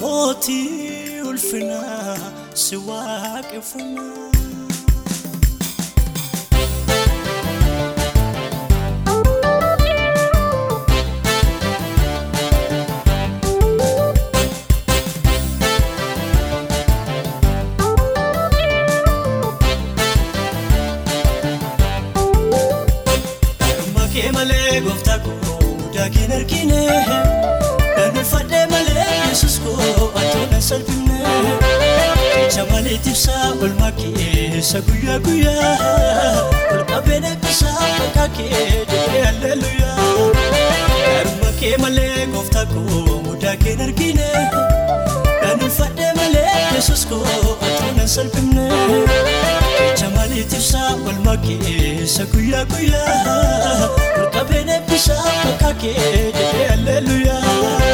mootii ulfinaa si waaqeffannaa. Malee gooftaa koo mudaa kee hin argine. Dandeeffadhee malee yesus koo atoo na salphine. Ija malee tibsaa olmaa keessa guyyaa guyyaa. Ol qabeen eebbisaa maqaa kee jedhee halleluuyaa. Harma kee malee gooftaa koo mudaa kee hin argine. Dandeeffadhee malee yesus koo atoo na salphine. Ija malee tibsaa olmaa keessa guyyaa guyyaa. Ol qabeen eebbisaa maqaa kee jedhee halleluuyaa.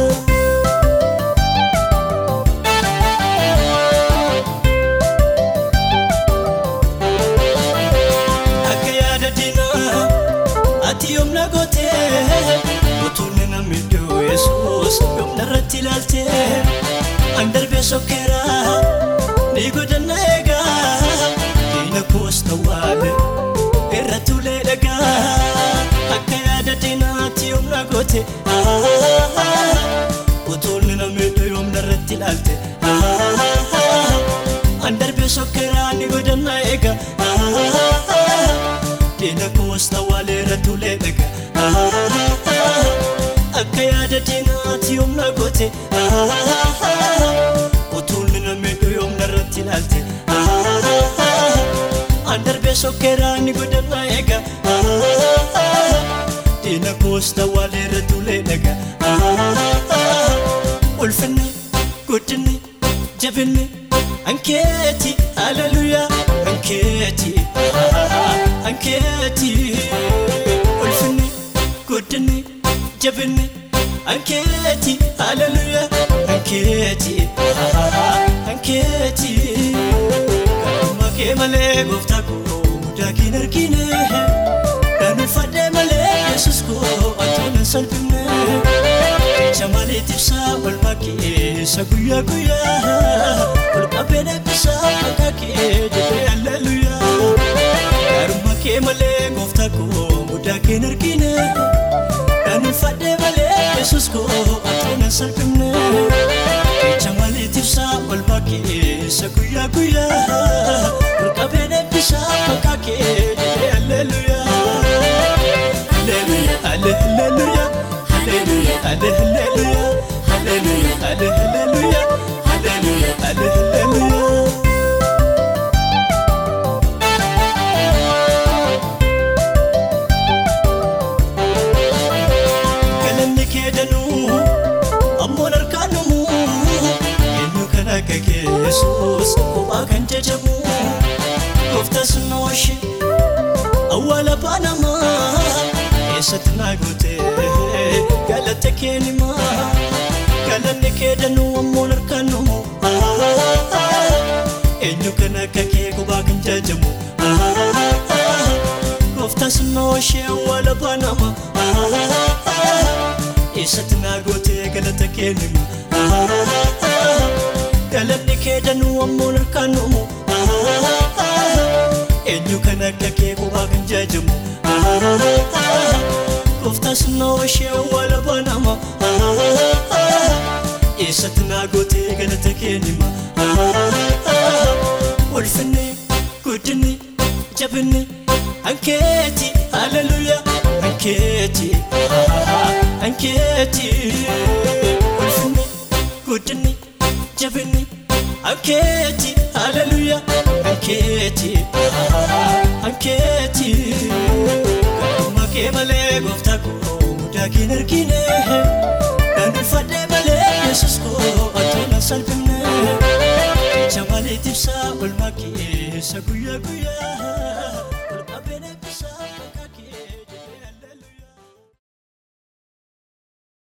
tawwaale irra tuulee dhagaa akka yaada diinaa ati yoomna gootee utuunni namni iddoo yoomna irratti ilaalte an darbee sokkeera ni godhanna eegaa diina koos tawwaale irra tuulee dhagaa akka yaada diinaati yoomna goote utuunni namni yoomna irratti ilaalte an darbee sokkeeraa ni godhanna eega diina koos tawwaale irra tuulee dhagaa ulfinni guddinni jabinni ankeeti haleluyaa ankeeti ankeeti ulfinni guddinni jabinni ankeeti haleluyaa ankeeti ankeeti kanuma kee malee gooftaa koo hin argine dandeeffadhee malee yesus koo na salphine ija malee tibsaa olmaa keessa guyyaa guyyaa ol qabeen eebbisaa maqaa kee jedhee halleluyaa garuma kee malee gooftaa koo kee hin argine dandeeffadhee malee yesus koo na salphine ija malee tibsaa olmaa keessa guyyaa guyyaa yesuus kophaa kan jajamu gooftas nooshi awwaala baanamaa eessatti naa gootee galata kee nimaa galanni kee danuu ammoon harkaan dhumuu eenyu kan akka kee kophaa kan jajamu gooftas nooshi awwaala baanamaa eessatti naa gootee galata kee nimaa galanni kee danuu ammoon harkaan dhumuu eenyu kan akka kee kophaa kan jajamu gooftaas noo ishee awwaala banama eessatti naa gootee galata kee nima. Ulfinni guddinni jabinni ankeeti haleluyaa ankeeti ankeeti ulfinni guddinni jabinni ankeeti haleluyaa ankeeti ankeeti kanuma kee malee gooftaa koo mudaa kee hin argine dandeeffadhee malee yesus koo salphine ija malee tibsaa olmaa keessa guyyaa guyyaa